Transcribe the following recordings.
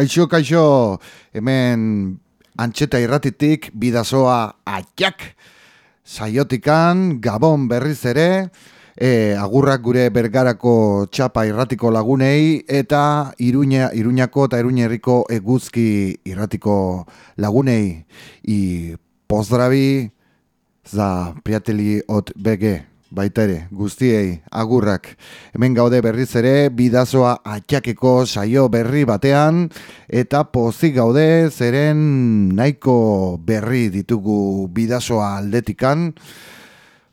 Kaixo, kaixo, hemen antxeta irratitik bidazoa atxak. Saiotikan, gabon berriz ere, e, agurrak gure bergarako txapa irratiko lagunei, eta iruña, iruñako eta iruña herriko eguzki irratiko lagunei. I pozdrabi, za priateli ot bege baita ere, guztiei, agurrak. Hemen gaude berriz ere, bidazoa atxakeko saio berri batean, eta pozik gaude zeren nahiko berri ditugu bidazoa aldetikan,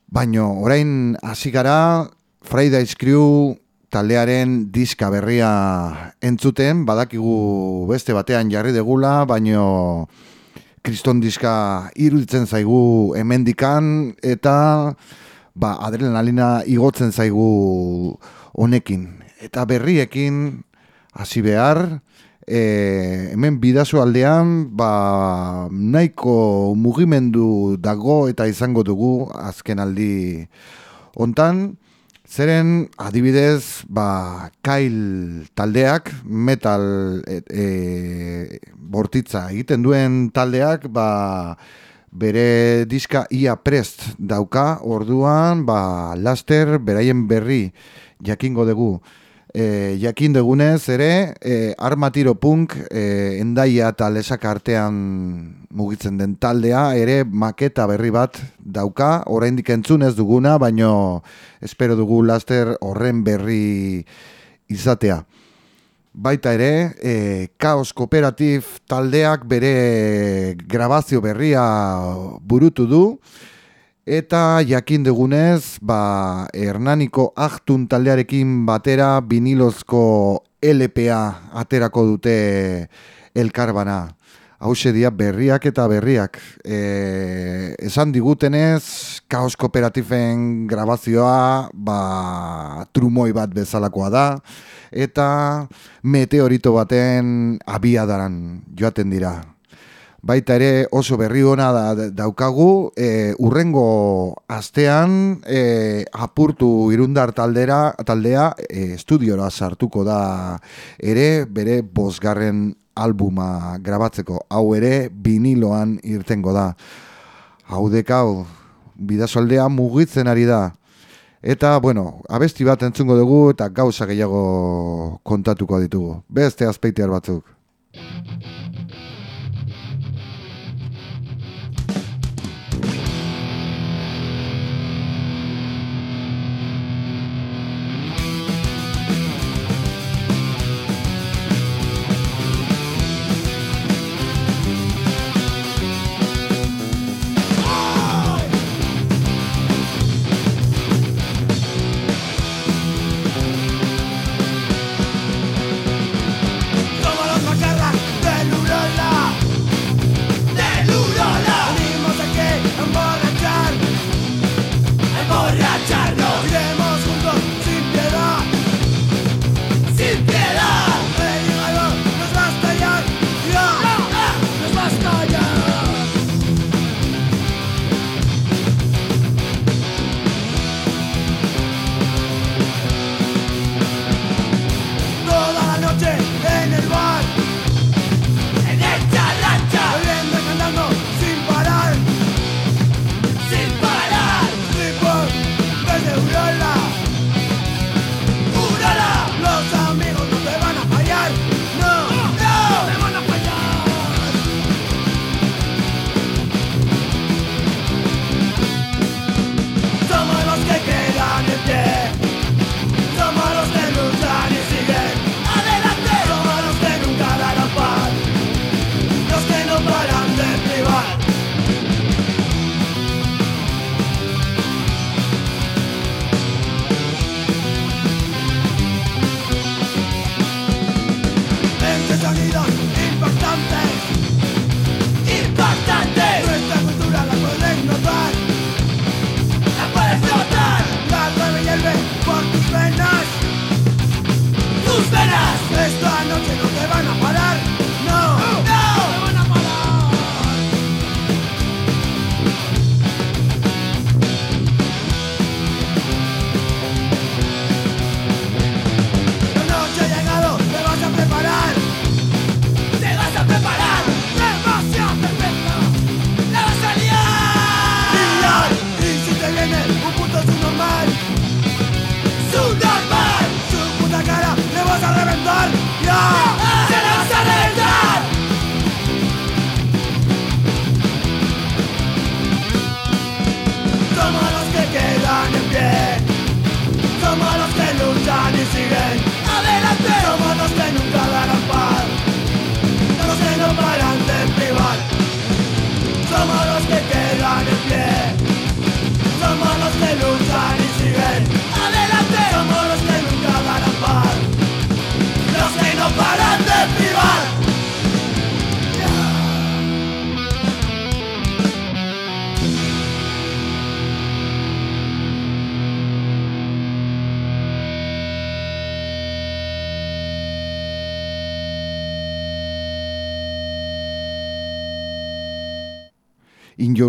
baino orain hasi gara Friday Crew taldearen diska berria entzuten, badakigu beste batean jarri degula, baino kriston diska iruditzen zaigu hemendikan eta ba, adrenalina igotzen zaigu honekin. Eta berriekin hasi behar, e, hemen bidazu aldean, ba, nahiko mugimendu dago eta izango dugu azken aldi hontan, Zeren, adibidez, ba, kail taldeak, metal e, e, bortitza egiten duen taldeak, ba, bere diska ia prest dauka, orduan, ba, laster, beraien berri jakingo dugu. E, jakin dugunez ere, e, armatiro punk, e, endaia eta lesak artean mugitzen den taldea, ere maketa berri bat dauka, oraindik entzunez duguna, baino espero dugu laster horren berri izatea. Baita ere, e, Kaos Kooperatif taldeak bere grabazio berria burutu du, eta jakin dugunez, ba, Hernaniko Ahtun taldearekin batera vinilozko LPA aterako dute elkarbana hause dia berriak eta berriak. E, esan digutenez, kaos kooperatifen grabazioa ba, trumoi bat bezalakoa da, eta meteorito baten abiadaran joaten dira. Baita ere oso berri hona da, daukagu, e, urrengo astean e, apurtu irundar taldera, taldea e, estudiora sartuko da ere bere bosgarren albuma grabatzeko. Hau ere viniloan irtengo da. Hau dekau, bidazoldea mugitzen ari da. Eta, bueno, abesti bat entzungo dugu eta gauza gehiago kontatuko ditugu. Beste azpeitear batzuk.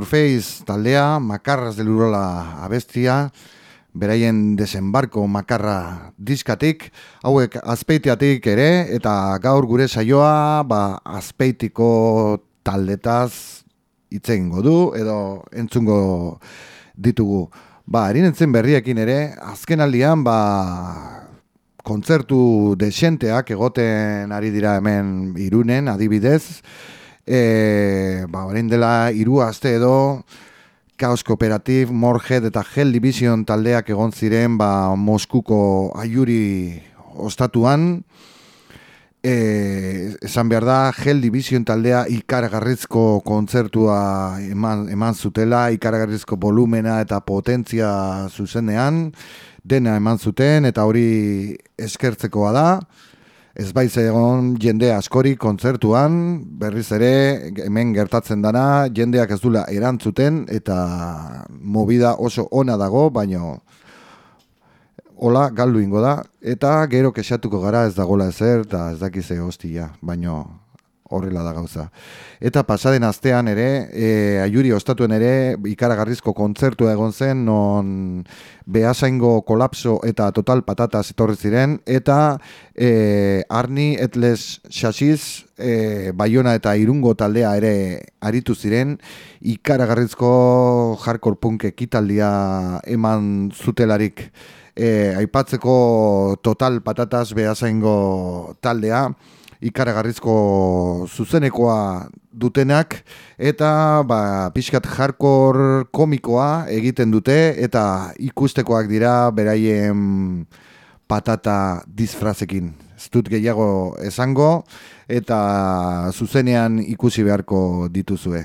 In Your Face taldea, Makarras del Urola abestia, beraien desembarko makarra diskatik, hauek azpeitiatik ere, eta gaur gure saioa, ba, azpeitiko taldetaz itzegingo du, edo entzungo ditugu. Ba, erintzen berriekin ere, azken aldian, ba, kontzertu desenteak egoten ari dira hemen irunen, adibidez, e, ba, orain dela iru aste edo, Chaos Cooperative, Morhead eta Hell Division taldeak egon ziren ba, Moskuko aiuri ostatuan. E, esan behar da, Hell Division taldea ikaragarrizko kontzertua eman, eman zutela, ikaragarrizko volumena eta potentzia zuzenean, dena eman zuten eta hori eskertzekoa da ez baiz egon jende askori kontzertuan, berriz ere hemen gertatzen dana, jendeak ez dula erantzuten eta movida oso ona dago, baino hola galdu ingo da, eta gero kesatuko gara ez dagola ezer, eta ez dakize hostia, baino horrela da gauza. Eta pasaden astean ere, e, aiuri ostatuen ere, ikaragarrizko kontzertu egon zen, non behasaingo kolapso eta total patata etorri ziren, eta e, Arni Etles Xaxiz, e, Bayona eta Irungo taldea ere aritu ziren, ikaragarrizko hardcore punk ekitaldia eman zutelarik e, aipatzeko total patatas behasaingo taldea, ikaragarrizko zuzenekoa dutenak eta ba, pixkat hardcore komikoa egiten dute eta ikustekoak dira beraien patata disfrazekin. Ez dut gehiago esango eta zuzenean ikusi beharko dituzue.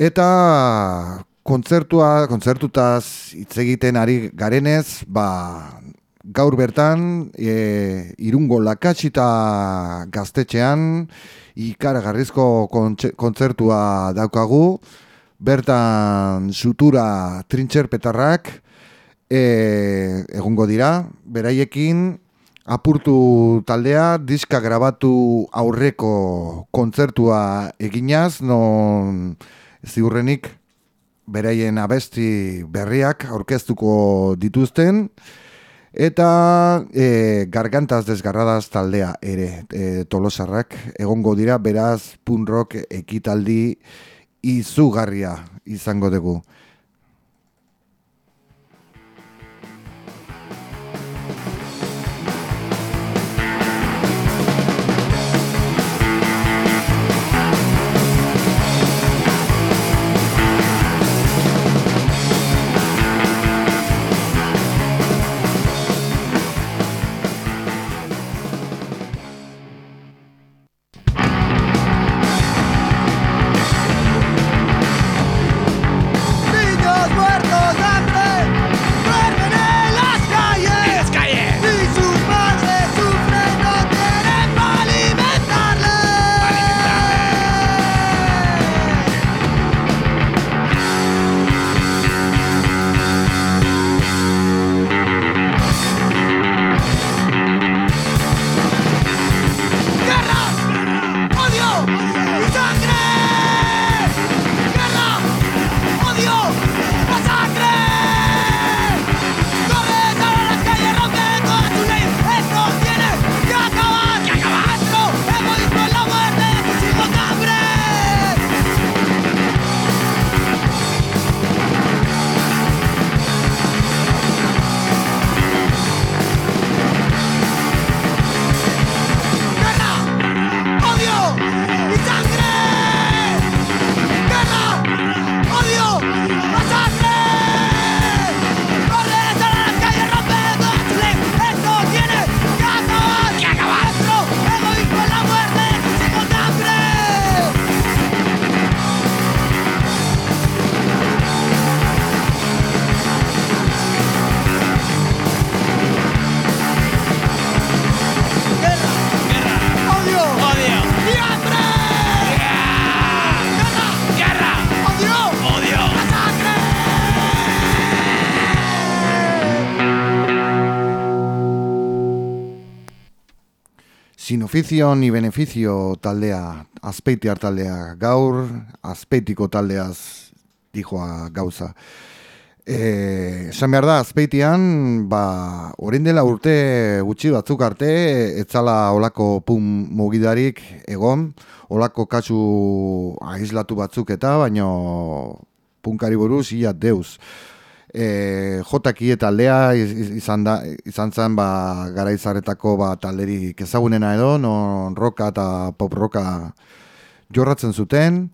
Eta kontzertua, kontzertutaz hitz egiten ari garenez, ba, gaur bertan e, irungo lakatsita gaztetxean ikaragarrizko kontzertua daukagu. Bertan sutura trintxer petarrak e, egongo dira. Beraiekin apurtu taldea diska grabatu aurreko kontzertua eginaz non ziurrenik beraien abesti berriak aurkeztuko dituzten Eta e, gargantaz desgarradaz taldea ere e, tolosarrak egongo dira beraz punrock ekitaldi izugarria izango dugu. Oficio ni beneficio taldea, azpeitiar taldea, gaur azpeitiko taldeaz dijoa gauza. E, esan behar da, azpeitian, ba, orain dela urte gutxi batzuk arte, etzala olako pum mugidarik egon, olako kasu aislatu batzuk eta, baino punkari buruz, ia deus. E, jotaki eta aldea izan, da, izan zen ba, gara izaretako ba, talderik ezagunena edo, non roka eta pop roka jorratzen zuten.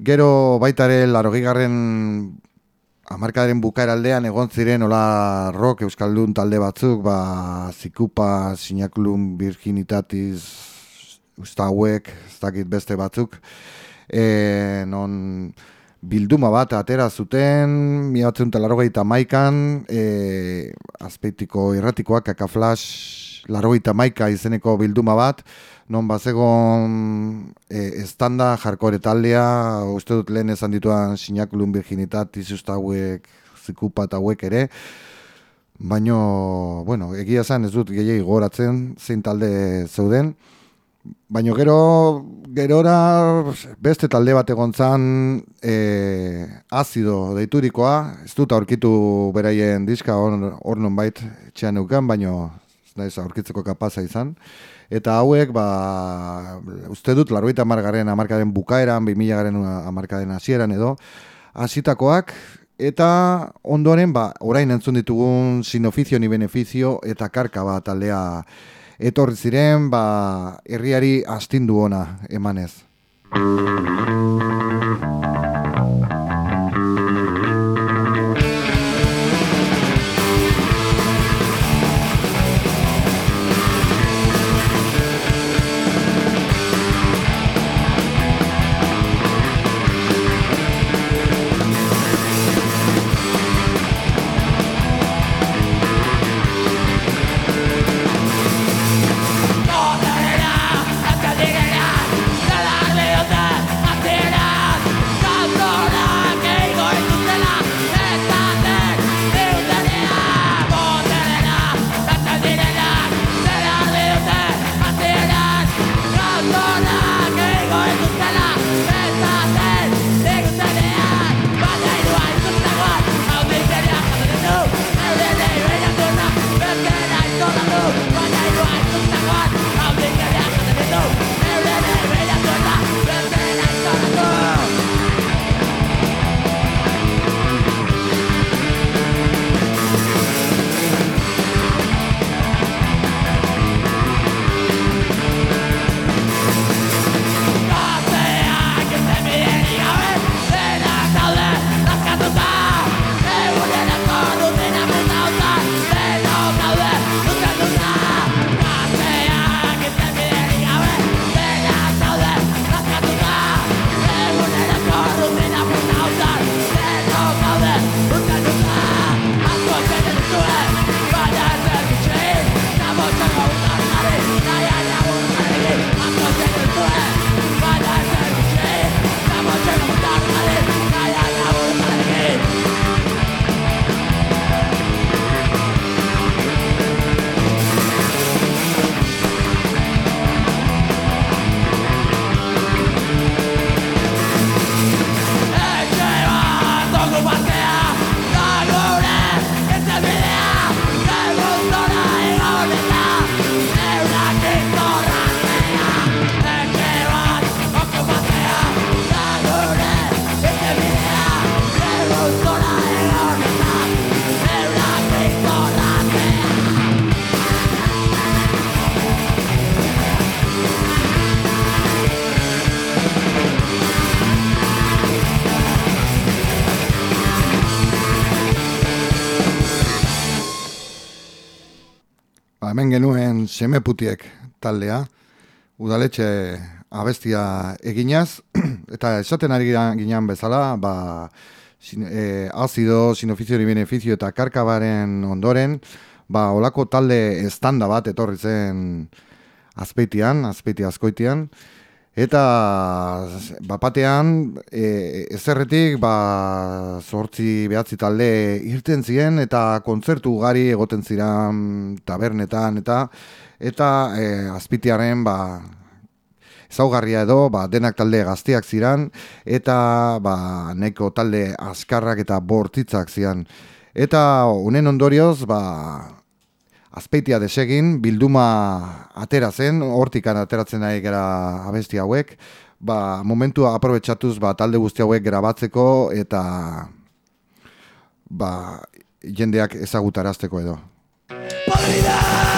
Gero baitare larogigarren amarkadaren bukaera aldean egon ziren ola rock euskaldun talde batzuk, ba, zikupa, sinaklun, virginitatiz, ustauek, ez dakit beste batzuk, e, non bilduma bat atera zuten, mi batzen eta maikan, e, azpeitiko irratikoak, kakaflash, larogeita maika izeneko bilduma bat, non bazegon e, estanda jarkore taldea, uste dut lehen esan dituan sinakulun virginitat, izusta hauek, zikupa eta hauek ere, baino, bueno, egia zen ez dut gehiagi goratzen zein talde zeuden, baino gero, gerora beste talde bat egon zan e, azido deiturikoa, ez dut aurkitu beraien diska hor non bait txean euken, baino naiz aurkitzeko kapaza izan, Eta hauek, ba, uste dut, largoita amargaren amarkaren bukaeran, 2000 garen amarkaren hasieran edo, hasitakoak. Eta ondoren, ba, orain entzun ditugun sin ofizio ni beneficio eta karka bat aldea etorri ziren, ba, herriari astindu ona emanez. Semeputiek taldea, udaletxe abestia eginaz, eta esaten ari ginean bezala, ba, sin, e, azido, sinofizio ni beneficio eta karkabaren ondoren, ba, olako talde estanda bat etorri zen azpeitian, azpeiti azkoitian, Eta bapatean e, ezerretik ba, sortzi behatzi talde irten ziren eta kontzertu ugari egoten ziren tabernetan eta eta e, azpitiaren ba, zaugarria edo ba, denak talde gazteak ziren eta ba, neko talde askarrak eta bortitzak ziren. Eta honen ondorioz ba, azpeitia desegin, bilduma atera zen, hortikan ateratzen nahi gara abesti hauek, ba, momentua aprobetsatuz ba, talde guzti hauek grabatzeko eta ba, jendeak ezagutarazteko edo. Podrida!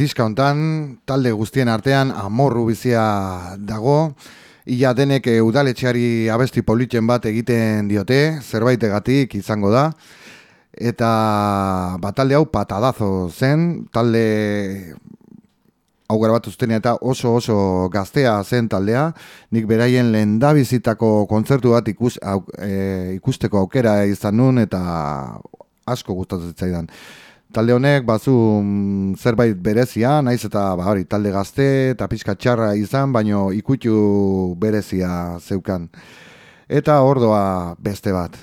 Diska talde guztien artean amorru bizia dago, ia denek e, udaletxeari abesti politzen bat egiten diote, zerbaitegatik izango da, eta ba, talde hau patadazo zen, talde hau bat eta oso oso gaztea zen taldea, nik beraien lehen da bizitako kontzertu bat ikus, e, ikusteko aukera izan nun eta asko gustatzen zaidan. Talde honek bazu zerbait berezia, naiz eta ba, hori, talde gazte eta pixka txarra izan, baino ikutu berezia zeukan. Eta ordoa beste bat.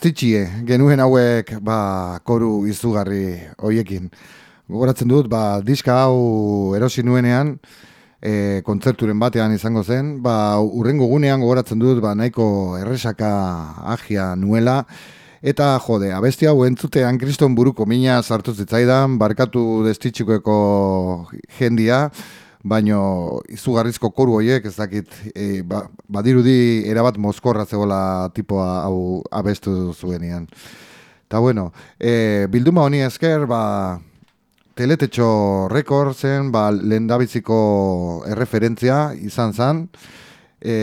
Destitxie genuen hauek ba, koru izugarri hoiekin. Gogoratzen dut, ba, diska hau erosi nuenean, e, kontzerturen batean izango zen, ba, urrengo gunean gogoratzen dut, ba, nahiko erresaka agia nuela, eta jode, abesti hau entzutean kriston buruko mina sartu zitzaidan, barkatu destitxikoeko jendia, baino izugarrizko koru horiek ez dakit e, ba, badirudi erabat mozkorra zegoela tipoa hau abestu zuenean. Ta bueno, e, bilduma honi esker, ba, teletetxo rekord zen, ba, lehen erreferentzia izan zen, e,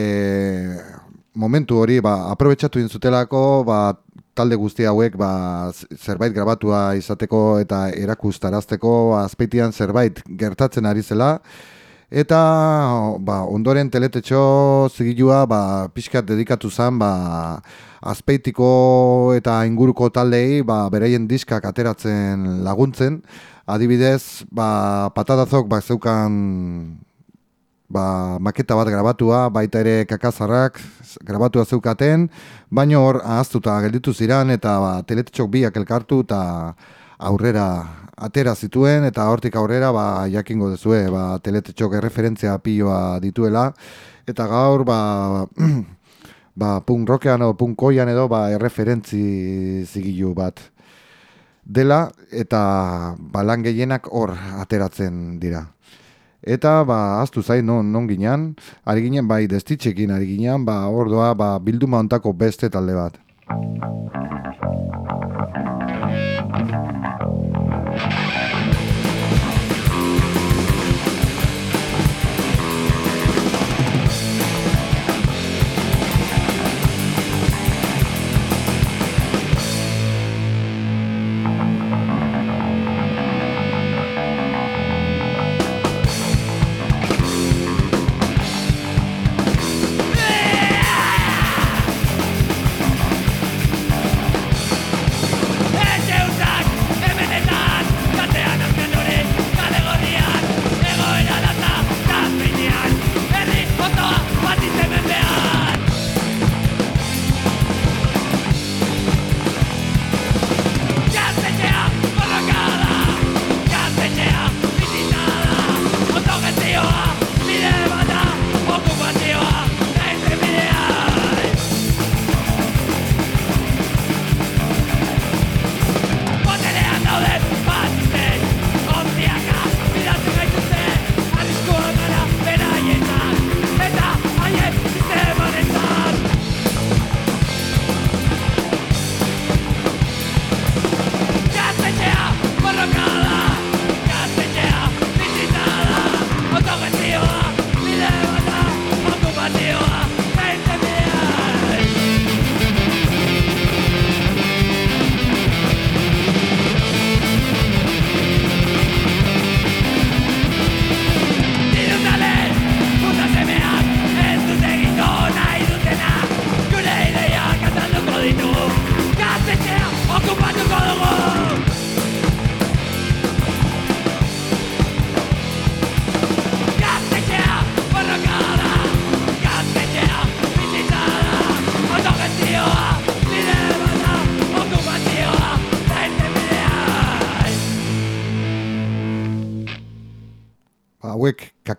momentu hori, ba, aprobetsatu inzutelako, ba, talde guzti hauek ba, zerbait grabatua izateko eta erakustarazteko azpeitian zerbait gertatzen ari zela. Eta ba, ondoren teletetxo zigilua ba, pixkat dedikatu zen ba, azpeitiko eta inguruko taldei ba, bereien diskak ateratzen laguntzen. Adibidez ba, patadazok ba, zeukan ba, maketa bat grabatua, baita ere kakazarrak grabatua zeukaten, baino hor ahaztuta gelditu ziran eta ba, teletetxok biak elkartu eta aurrera atera zituen eta hortik aurrera ba, jakingo dezue ba, teletetxok erreferentzia piloa dituela eta gaur ba, ba, punk rockean o punk koian edo ba, erreferentzi zigilu bat dela eta balan gehienak hor ateratzen dira. Eta ba astu zain non non ginean, ari ginen bai destitzekin ari ginean, ba ordoa ba bilduma hontako beste talde bat.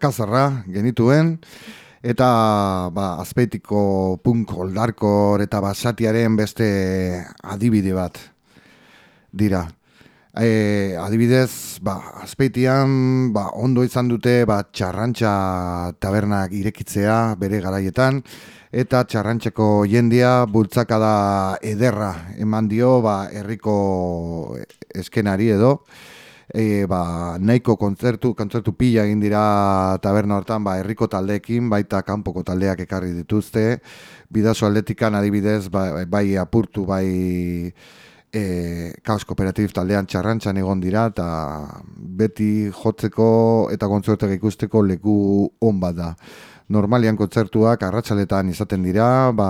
Kakazarra genituen, eta ba, azpeitiko punk oldarkor eta basatiaren beste adibide bat dira. E, adibidez, ba, azpeitian ba, ondo izan dute ba, txarrantxa tabernak irekitzea bere garaietan, eta txarrantxeko jendia bultzakada ederra eman dio ba, herriko eskenari edo, e, ba, nahiko kontzertu, kontzertu pila egin dira taberna hortan, ba, herriko taldeekin, baita kanpoko taldeak ekarri dituzte, bidazo atletikan adibidez, ba, bai apurtu, bai e, kaos kooperatif taldean txarrantzan egon dira, eta beti jotzeko eta kontzertuak ikusteko leku on bat da. Normalian kontzertuak arratsaletan izaten dira, ba,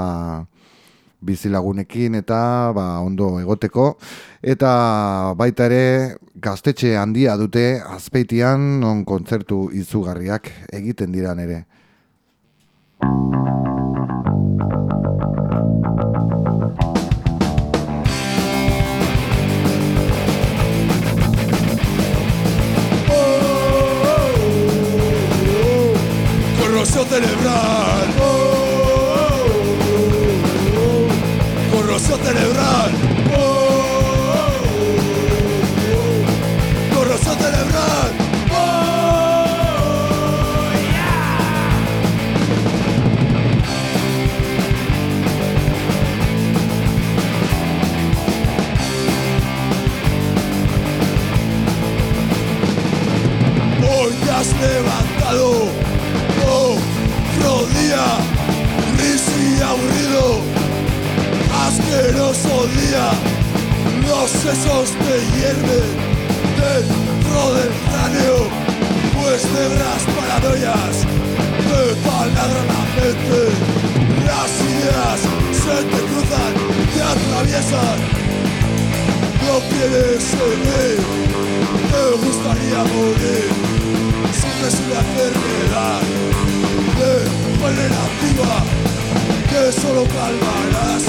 bizilagunekin eta ba, ondo egoteko. Eta baita ere gaztetxe handia dute azpeitian non kontzertu izugarriak egiten diran ere. Corrosión cerebral Corrosión cerebral. Corrosión cerebral. Hoy has levantado, oh, rodilla, día, los sesos te hierven dentro del cráneo, pues negras paranoias te taladran la mente, las ideas se te cruzan, te atraviesan, no quieres seguir, te gustaría morir. Siempre es una enfermedad de manera activa que solo calmarás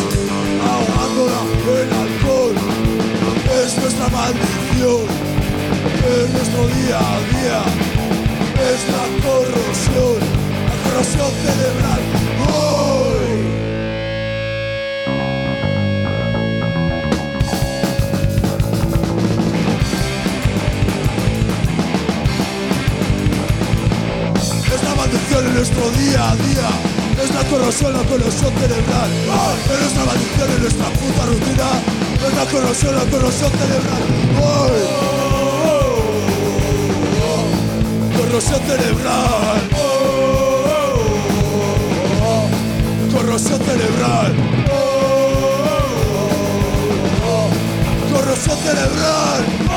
ahogándola en alcohol. Es nuestra maldición, es nuestro día a día, es la corrosión, la corrosión cerebral. ¡Hoy! Es la maldición en nuestro día a día. Es la corrosión, la corrosión cerebral. Es nuestra maldición en nuestra puta rutina. Es la corrosión, la corrosión cerebral. ¡Ay! Corrosión cerebral. Corrosión cerebral. Corrosión cerebral.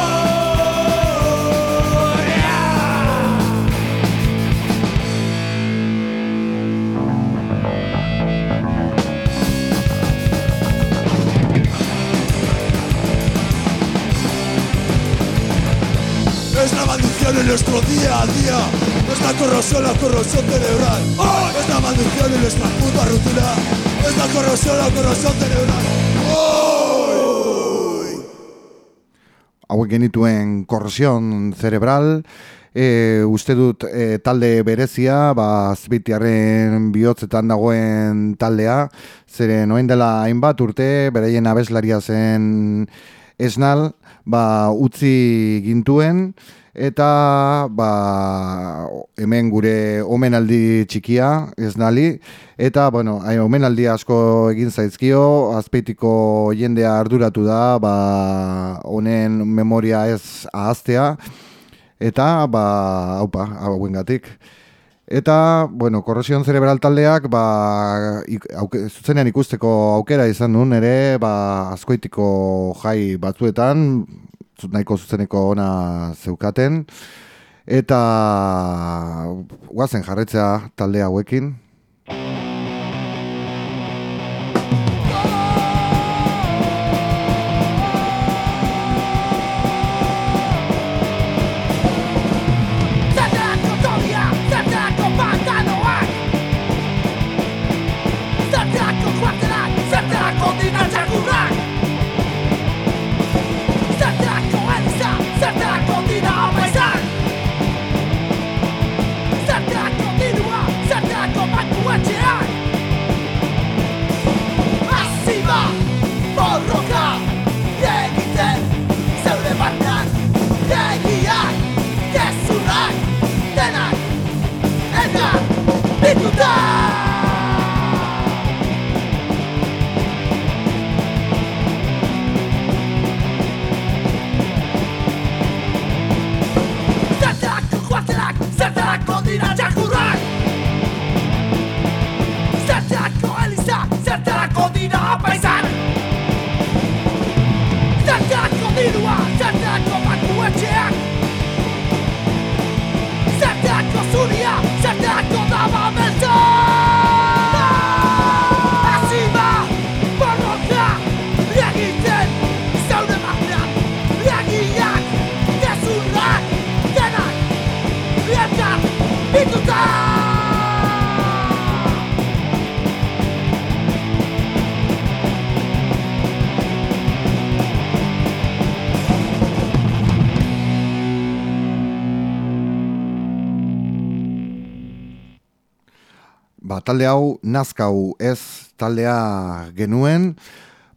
Maldición en nuestro día a día. Es la corrosión, la corrosión cerebral. Es la maldición en nuestra puta rutina. Es la corrosión, la corrosión cerebral. ¡Ay! hauek genituen korrosion cerebral, e, uste dut e, talde berezia, ba, zbitiarren bihotzetan dagoen taldea, zeren oen dela hainbat urte, beraien abeslaria zen esnal, ba, utzi gintuen, eta ba, hemen gure omenaldi txikia esnali, eta bueno, omenaldi asko egin zaizkio, azpeitiko jendea arduratu da, ba, honen memoria ez ahaztea, eta ba, haupa, hauengatik. Eta, bueno, korrosion cerebral taldeak, ba, ik, auke, zuzenean ikusteko aukera izan duen ere, ba, azkoitiko jai batzuetan, zu- nahiko zuzeneko ona zeukaten, eta guazen jarretzea talde hauekin. Talde hau nazkau ez taldea genuen,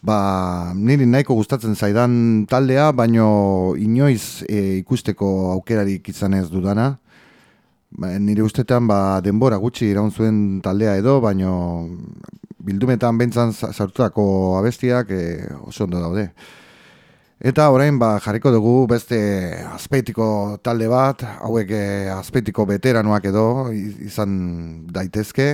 ba, niri nahiko gustatzen zaidan taldea, baino inoiz e, ikusteko aukerarik izan ez dudana. Ba, nire ustetan ba, denbora gutxi iraun zuen taldea edo, baino bildumetan bentzan sartutako abestiak e, oso ondo daude. Eta orain ba jarriko dugu beste azpeitiko talde bat, hauek eh, azpeitiko veteranoak edo izan daitezke.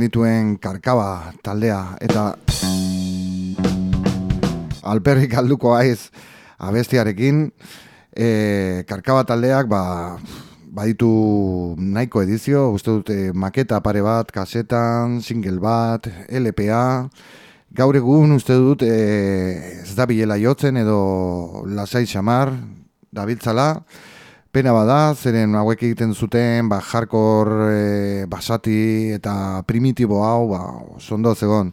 Genituen karkaba taldea eta alperrik alduko aiz abestiarekin e, karkaba taldeak ba, baditu nahiko edizio, uste dute maketa pare bat, kasetan, single bat, LPA, gaur egun uste dut e, ez da bilela jotzen edo lasai xamar, dabiltzala, Pena bada, zeren hauek egiten zuten, ba, jarkor, e, basati eta primitibo hau, ba, sondo zegon.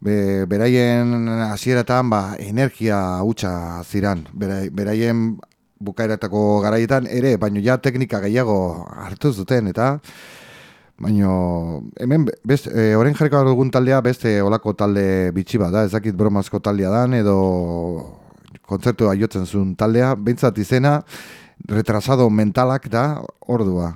Be, beraien hasieratan ba, energia hutsa ziran. beraien bukaeratako garaietan ere, baino ja teknika gehiago hartu zuten, eta baino hemen best, e, orain jarriko dugun taldea beste olako talde bitxi da, ezakit bromazko taldea dan, edo kontzertu aiotzen zuen taldea, behintzat izena, retrasado mentalak da ordua.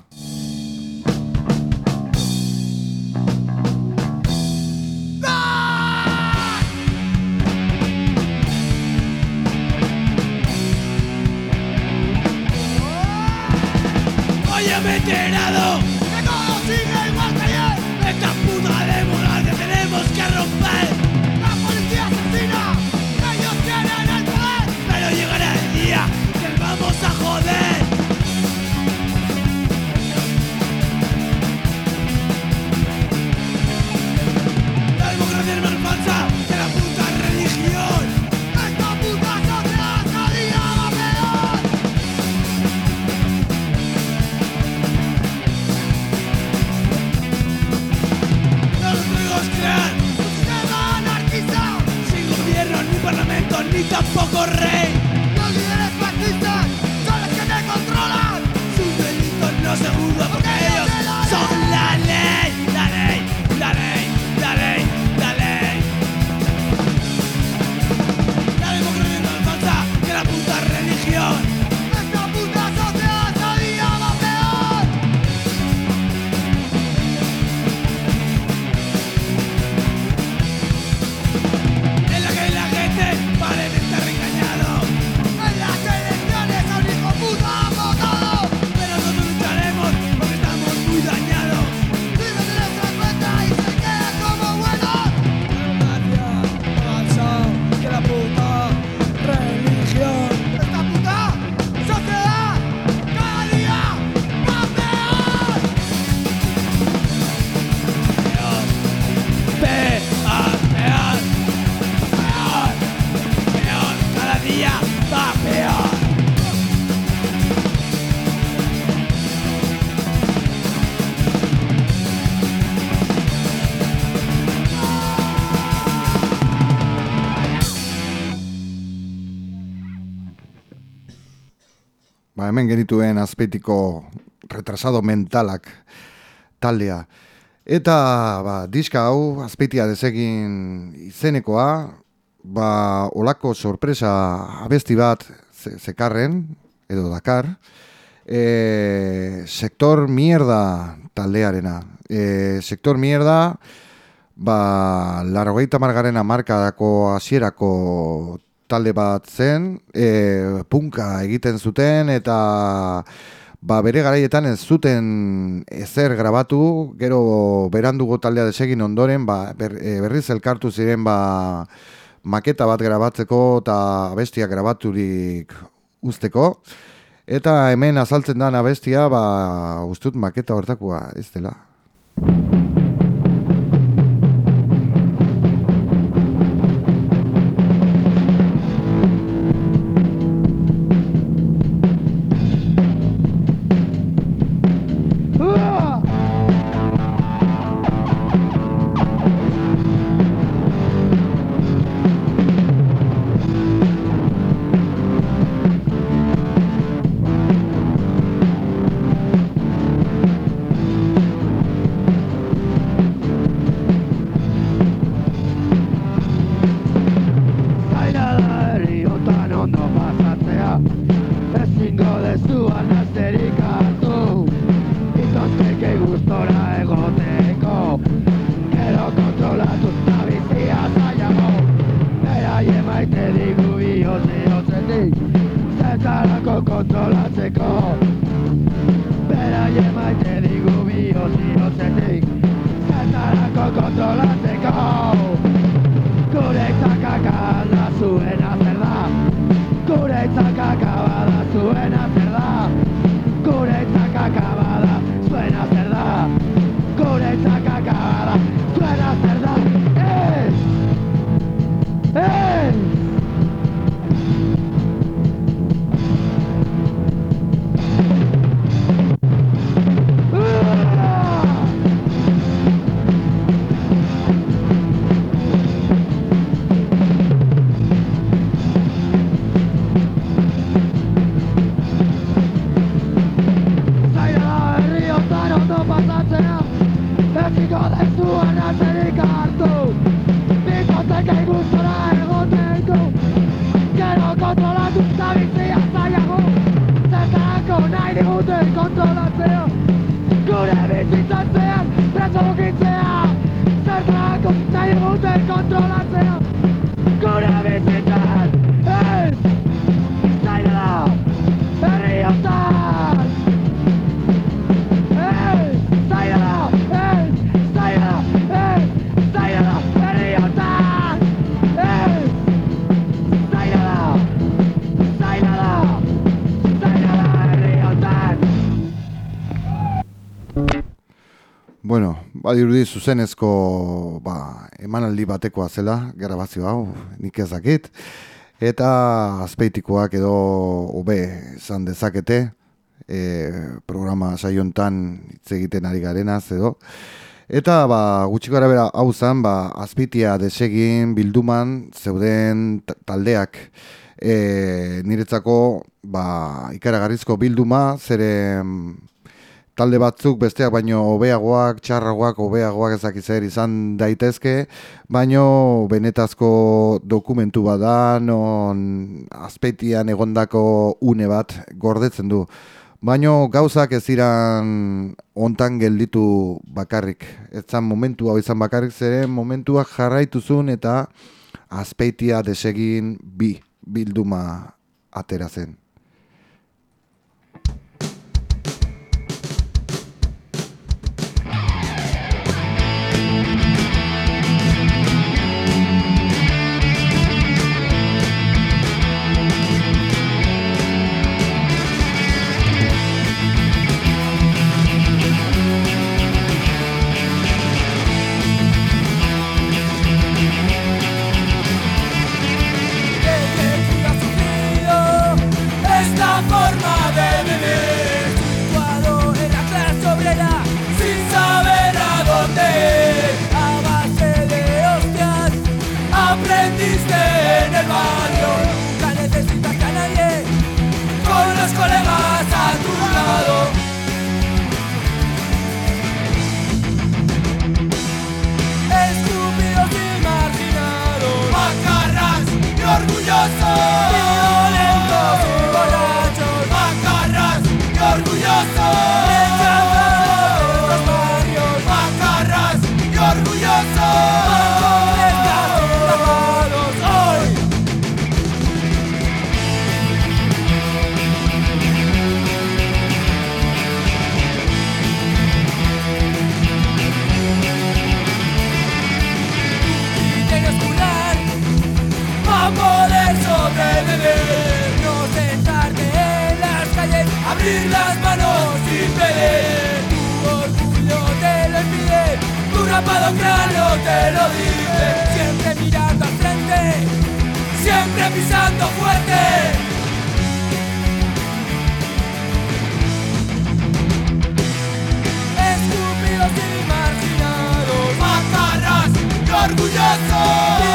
Hemen genituen azpeitiko retrasado mentalak taldea. Eta ba, diska hau azpeitia desegin izenekoa, ba, olako sorpresa abesti bat zekarren, edo dakar, e, sektor mierda taldearena. E, sektor mierda, ba, largoita margaren amarkadako hasierako talde bat zen, e, punka egiten zuten eta ba, bere garaietan ez zuten ezer grabatu, gero berandugo taldea desegin ondoren, ba, ber, e, berriz elkartu ziren ba, maketa bat grabatzeko eta abestia grabaturik usteko. Eta hemen azaltzen da abestia, ba, ustut maketa hortakoa, ez dela. also, and I'm badirudi zuzenezko ba, emanaldi batekoa zela, grabazio hau, nik ez dakit. Eta azpeitikoak edo hobe izan dezakete, e, programa saiontan hitz egiten ari garenaz edo. Eta ba, gutxiko gara bera hau zen, ba, azpitia desegin bilduman zeuden taldeak e, niretzako ba, ikaragarrizko bilduma, zeren talde batzuk besteak baino hobeagoak, txarragoak, hobeagoak ezakiz zer izan daitezke, baino benetazko dokumentu bada non azpetian egondako une bat gordetzen du. Baino gauzak ez iran ontan gelditu bakarrik. Ez zan momentu hau izan bakarrik zeren momentuak jarraituzun eta azpeitia desegin bi bilduma atera zen. Abrir las manos sin pedir. Tu orgullo te lo impide, tu rapado cráneo te lo dice. Siempre mirando al frente, siempre pisando fuerte. orgulloso.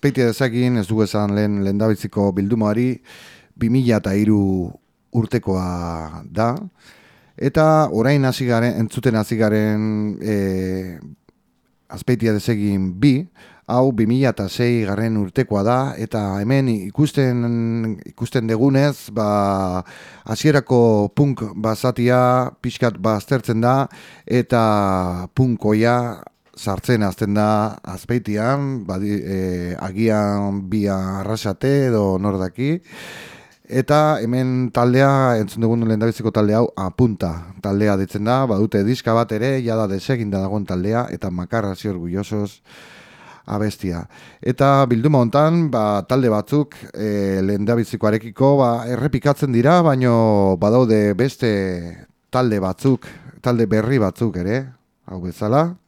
Azpeitia dezakin, ez dugu esan lehen 2000 eta iru urtekoa da, eta orain hasi garen, entzuten hasi garen e, azpeitia dezegin bi, hau 2006 eta garren urtekoa da, eta hemen ikusten, ikusten degunez, ba, hasierako punk bazatia pixkat baztertzen da, eta punkoia sartzen azten da azpeitian, badi, e, agian bi arrasate edo nordaki, eta hemen taldea, entzun dugun lehen talde hau, apunta. Taldea ditzen da, badute diska bat ere, jada desegin da dagoen taldea, eta makarra zior abestia. Eta bilduma hontan, ba, talde batzuk e, lehen ba, errepikatzen dira, baino badaude beste talde batzuk, talde berri batzuk ere, hau bezala,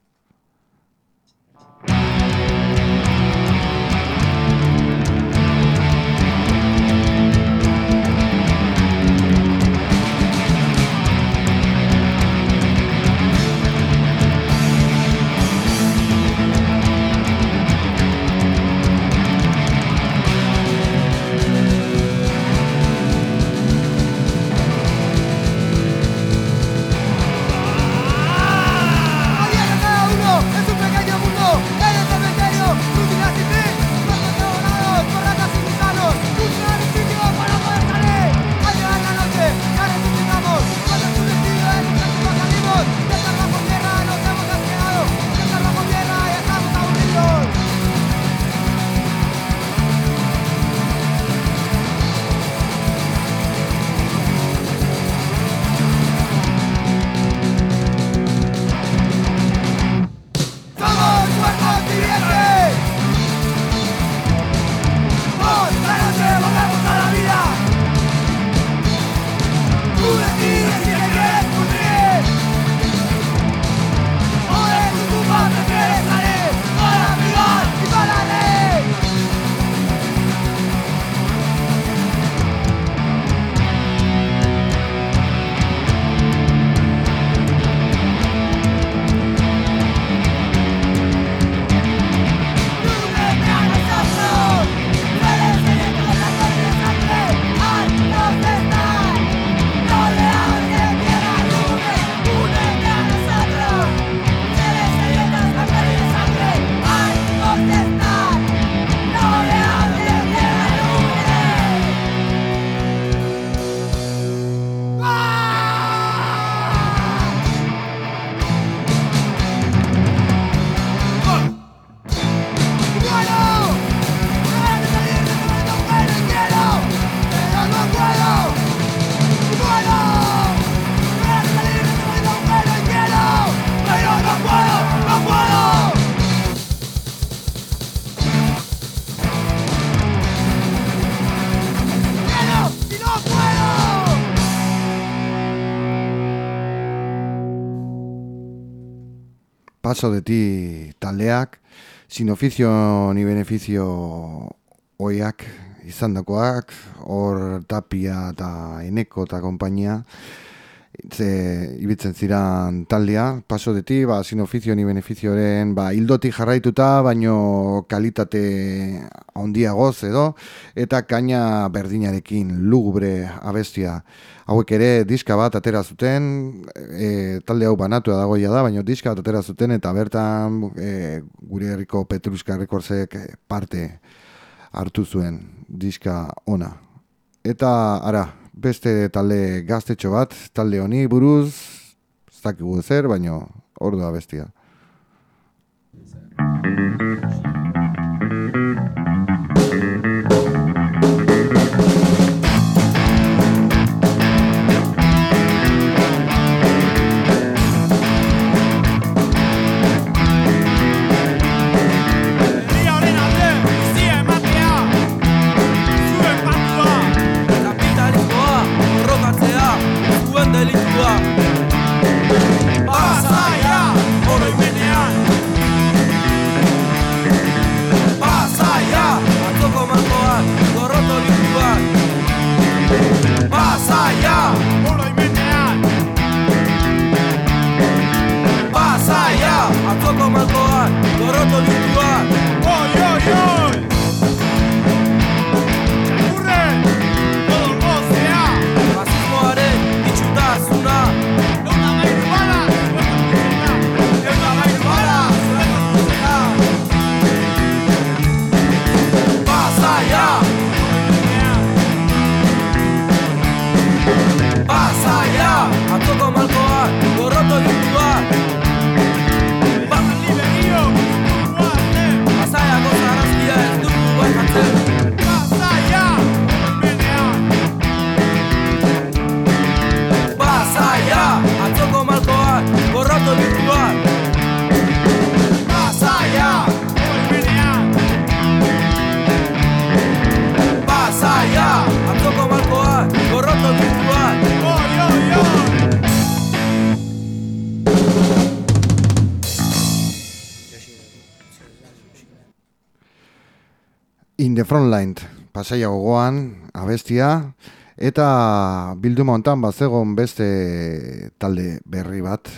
paso de ti taldeak, sin oficio ni beneficio oiak izandakoak, hor tapia eta eneko eta kompainia, ze, ibitzen ziran taldea, paso de ti, ba, sin ofizio ni benefizioren, ba, hildoti jarraituta, baino kalitate handiagoz edo, eta kaina berdinarekin lugubre abestia. Hauek ere diska bat atera zuten, e, talde hau banatua dagoia da, baino diska bat atera zuten, eta bertan e, gure herriko Petruska Rekordzek parte hartu zuen diska ona. Eta, ara, beste talde gaztetxo bat, talde honi buruz, ez dakigu zer, baino ordua bestia. Frontline pasaia gogoan, abestia, eta bilduma hontan bazegon beste talde berri bat,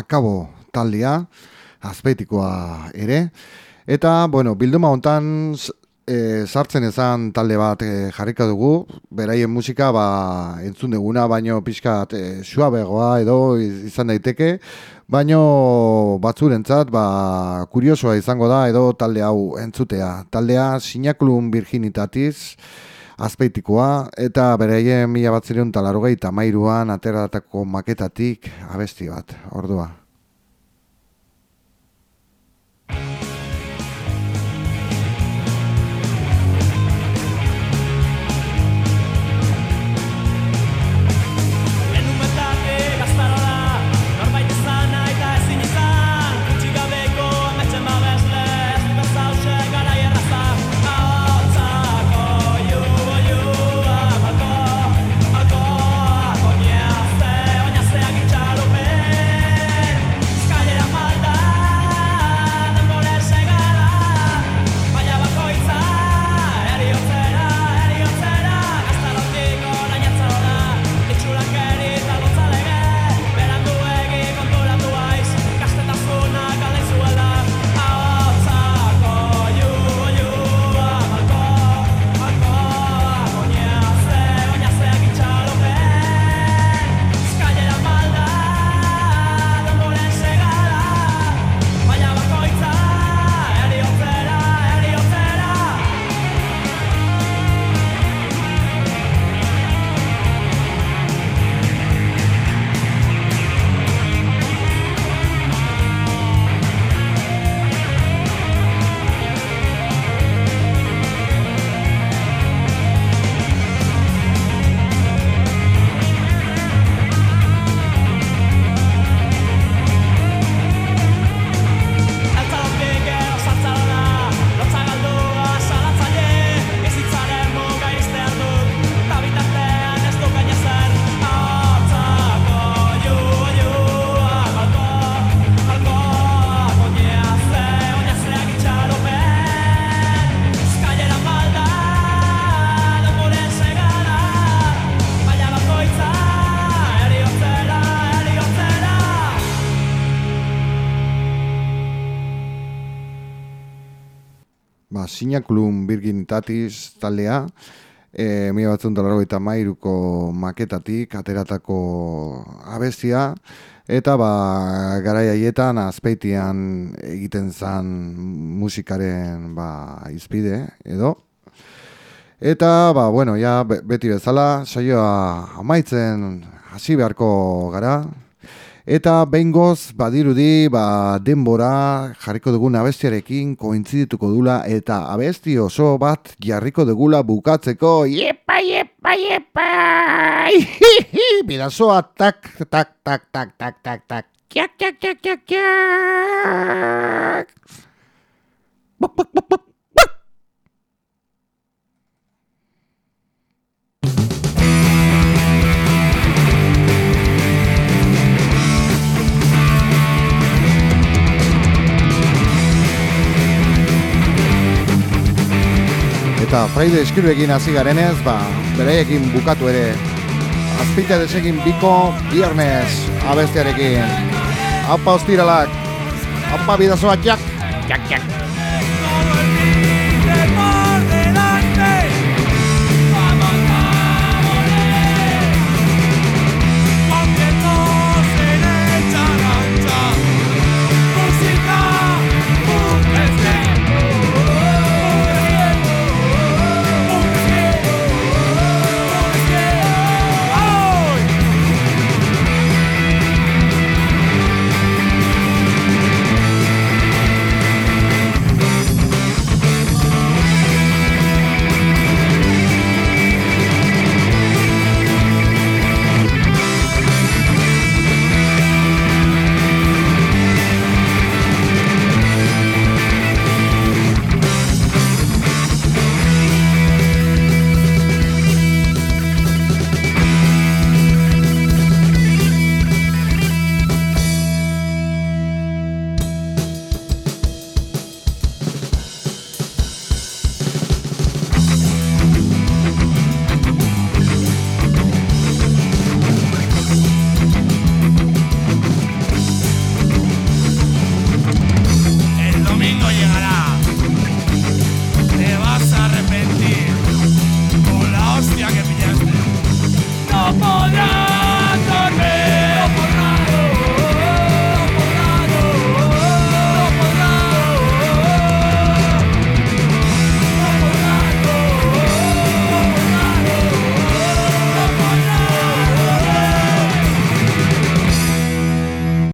akabo taldea, azpeitikoa ere. Eta, bueno, bilduma hontan e, sartzen ezan talde bat e, jarrika dugu, beraien musika ba, entzun duguna, baino pixkat e, suabegoa edo izan daiteke, baino batzurentzat ba, kuriosoa izango da edo talde hau entzutea. Taldea sinakulun virginitatiz, azpeitikoa, eta beraien mila bat zireun talarogei tamairuan ateratako maketatik abesti bat, ordua. Sinaklum Virginitatis taldea, e, mila batzun eta mairuko maketatik, ateratako abestia, eta ba, garai haietan azpeitian egiten zan musikaren ba, izpide, edo. Eta, ba, bueno, ja, beti bezala, saioa amaitzen hasi beharko gara, Eta bengoz badirudi ba, denbora jarriko dugun abestiarekin kointzidituko dula eta abesti oso bat jarriko dugula bukatzeko. Iepa, iepa, iepa! Bidazoa tak, tak, tak, tak, tak, tak, tak. Kiak, kiak, kiak, kiak, kiak! Bop, bop, bop, bop. Eta Friday Eskribekin hasi garenez, ba, bereiekin bukatu ere. Azpite desegin biko viernes abestiarekin. Apa ostiralak. Apa bidazoak jak. Jak, jak.